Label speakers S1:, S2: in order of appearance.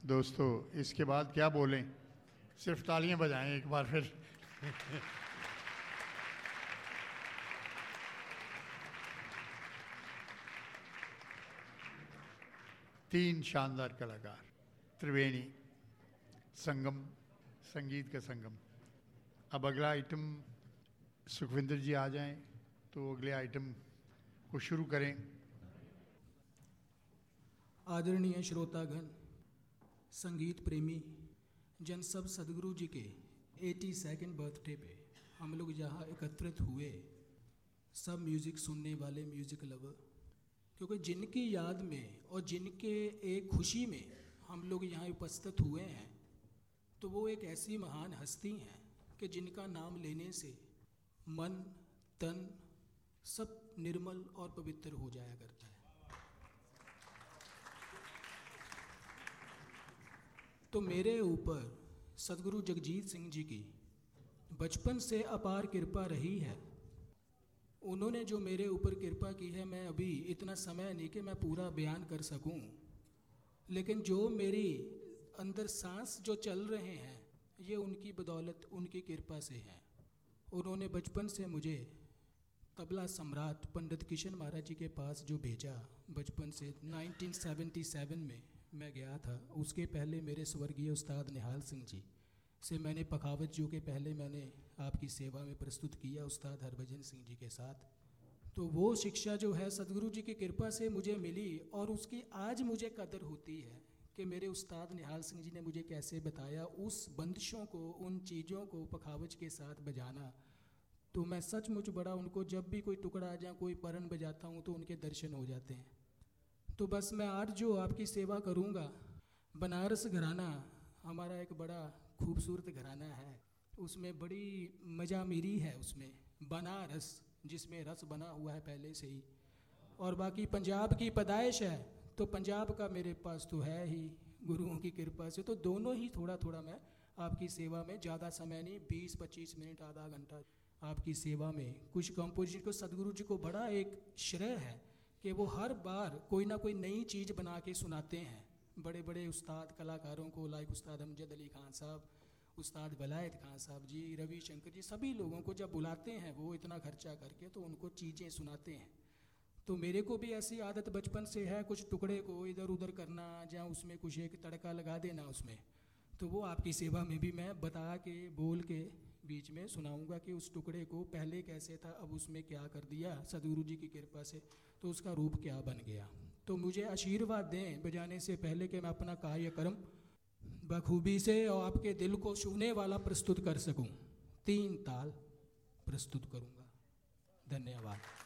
S1: दोस्तों, इसके बाद क्या बोलें? सिर्फ़ तालियाँ बजाएँ एक बार फिर। तीन शानदार कलाकार, त्रिवेणी, संगम, संगीत का संगम। अब अगला आइटम सुखविंदर जी आ जाएँ तो अगले आइटम को शुरू करें।
S2: आदरणीय श्रोतागण संगीत प्रेमी जन सब सदगुरु जी के एटी सेकेंड बर्थडे पे हम लोग यहाँ एकत्रित हुए। सब म्यूज़िक सुनने वाले म्यूज़िक लवर क्योंकि जिनकी याद में और जिनके एक खुशी में हम लोग यहाँ उपस्थित हुए हैं तो वो एक ऐसी महान हस्ती हैं कि जिनका नाम लेने से मन, तन सब निर्मल और पवित्र हो जाया करता है। तो मेरे ऊपर सदगुरु जगजीत सिंह जी की बचपन से अपार कृपा रही है। उन्होंने जो मेरे ऊपर कृपा की है, मैं अभी इतना समय नहीं कि मैं पूरा बयान कर सकूँ। लेकिन जो मेरी अंदर सांस जो चल रहे हैं, ये उनकी बदौलत, उनकी कृपा से है। उन्होंने बचपन से मुझे तबला सम्राट पंडित किशन महाराज जी के पास जो भेजा बचपन से 1977 में मैं गया था। उसके पहले मेरे स्वर्गीय उस्ताद निहाल सिंह जी से मैंने पखावत जो के पहले मैंने आपकी सेवा में प्रस्तुत किया उस्ताद हरभजन सिंह जी के साथ। तो वो शिक्षा जो है सदगुरु जी की कृपा से मुझे मिली और उसकी आज मुझे कदर होती है कि मेरे उस्ताद निहाल सिंह जी ने मुझे कैसे बताया, उस बंदिशों को, उन चीज़ों को पखावज के साथ बजाना। तो मैं सचमुच बड़ा उनको जब भी कोई टुकड़ा या कोई परन बजाता हूँ तो उनके दर्शन हो जाते हैं। तो बस मैं आज जो आपकी सेवा करूँगा, बनारस घराना हमारा एक बड़ा खूबसूरत घराना है। उसमें बड़ी मज़ा मेरी है उसमें, बनारस, जिसमें रस बना हुआ है पहले से ही। और बाकी पंजाब की पैदाइश है तो पंजाब का मेरे पास तो है ही, गुरुओं की कृपा से। तो दोनों ही थोड़ा थोड़ा मैं आपकी सेवा में, ज़्यादा समय नहीं बीस पच्चीस मिनट, आधा घंटा आपकी सेवा में कुछ कंपोजिशन को, सदगुरु जी को बड़ा एक श्रेय है। कि वो हर बार कोई ना कोई नई चीज़ बना के सुनाते हैं। बड़े बड़े उस्ताद कलाकारों को लाइक उस्ताद अमजद अली खान साहब, उस्ताद वलायत खान साहब जी, रवि शंकर जी, सभी लोगों को जब बुलाते हैं वो इतना खर्चा करके तो उनको चीज़ें सुनाते हैं। तो मेरे को भी ऐसी आदत बचपन से है, कुछ टुकड़े को इधर उधर करना, या उसमें कुछ एक तड़का लगा देना उसमें। तो वो आपकी सेवा में भी मैं बता के, बोल के बीच में सुनाऊँगा कि उस टुकड़े को पहले कैसे था, अब उसमें क्या कर दिया, सदगुरु जी की कृपा से तो उसका रूप क्या बन गया। तो मुझे आशीर्वाद दें, बजाने से पहले कि मैं अपना कार्यक्रम बखूबी से और आपके दिल को छूने वाला प्रस्तुत कर सकूँ। तीन ताल प्रस्तुत करूँगा। धन्यवाद।